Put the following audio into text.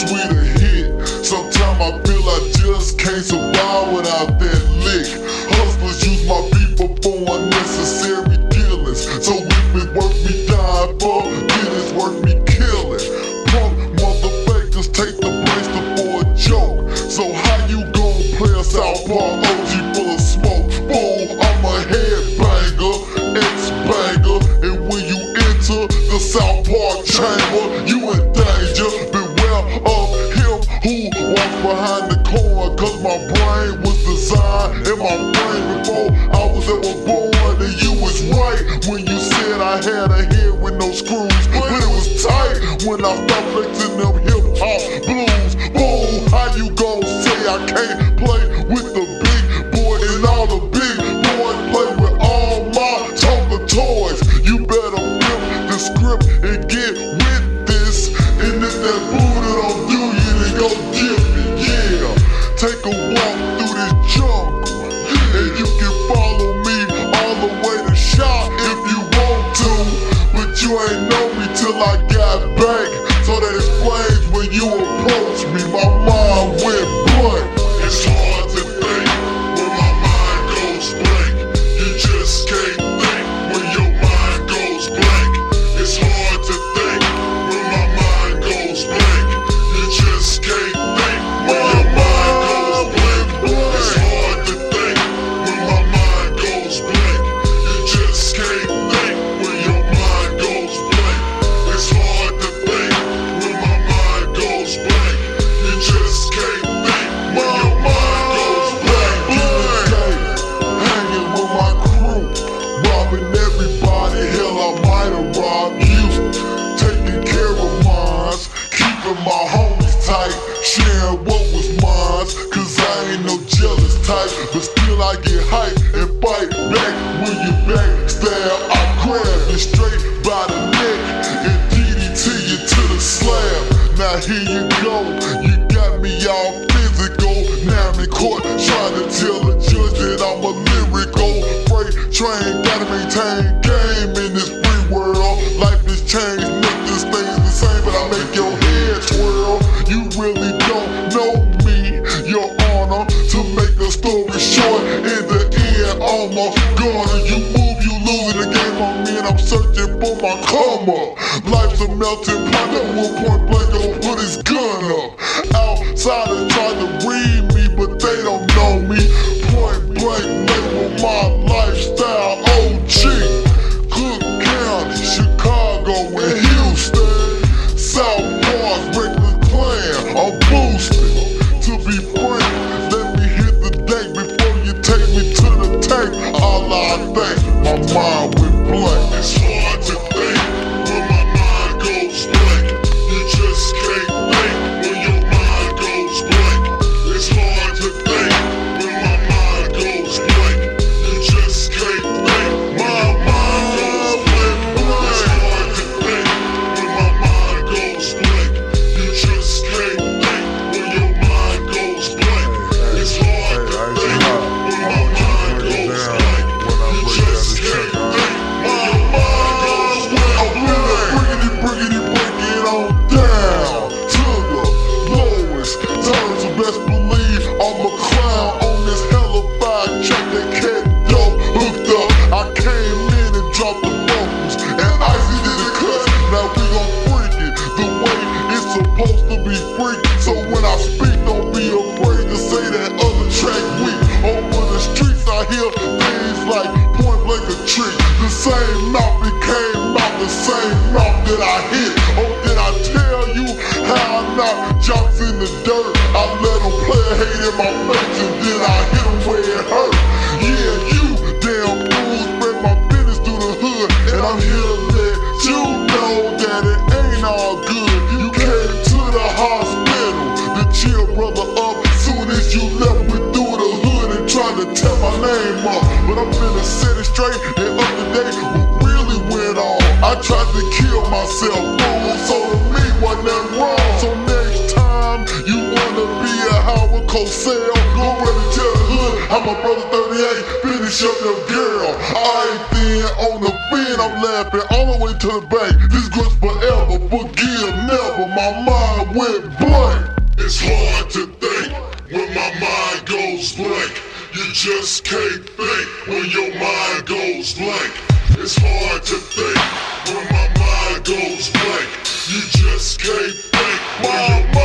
Sweet a hit. Sometimes I feel I just can't survive without that lick. Hustlers use my people for unnecessary dealings. So if it worth me dying for, it is worth me killing. Punk motherfuckers take the bracelet for a joke. So how you gon' play a southpaw OG full of smoke? Boom, I'm a headbanger, ex-banger, and when you enter the southpaw chamber. You said I had a head with no screws. But it was tight when I stopped flexing them hip hop blues. Boom, how you gon' say I can't play with the but still I get hype and fight back when you backstab. I grab you straight by the neck and DDT you to the slab. Now here you go, you got me all physical. Now I'm in court trying to tell the judge that I'm a lyrical freight train. Gotta maintain game in this free world. Life has changed, end, almost gonna. You move, you losing the game on me, and I'm searching for my karma. Life's a melting pot, that one point blank gon' put his gun up. Outsiders try to read me, but they don't know me. Think, supposed to be freaked. So when I speak, don't be afraid to say that other track weak. Over the streets, I hear name up. But I'm finna set it straight and up to date what really went on. I tried to kill myself, fool, so to me wasn't nothing wrong. So next time you wanna be a Howard Cosell, go and tell the hood how my brother 38 finish up your girl. I ain't thin on the fin, I'm laughing all the way to the bank. This grudge forever, forgive never. My mind went blank. It's hard to think when my mind goes blank. You just can't think when your mind goes blank. It's hard to think when my mind goes blank. You just can't think when your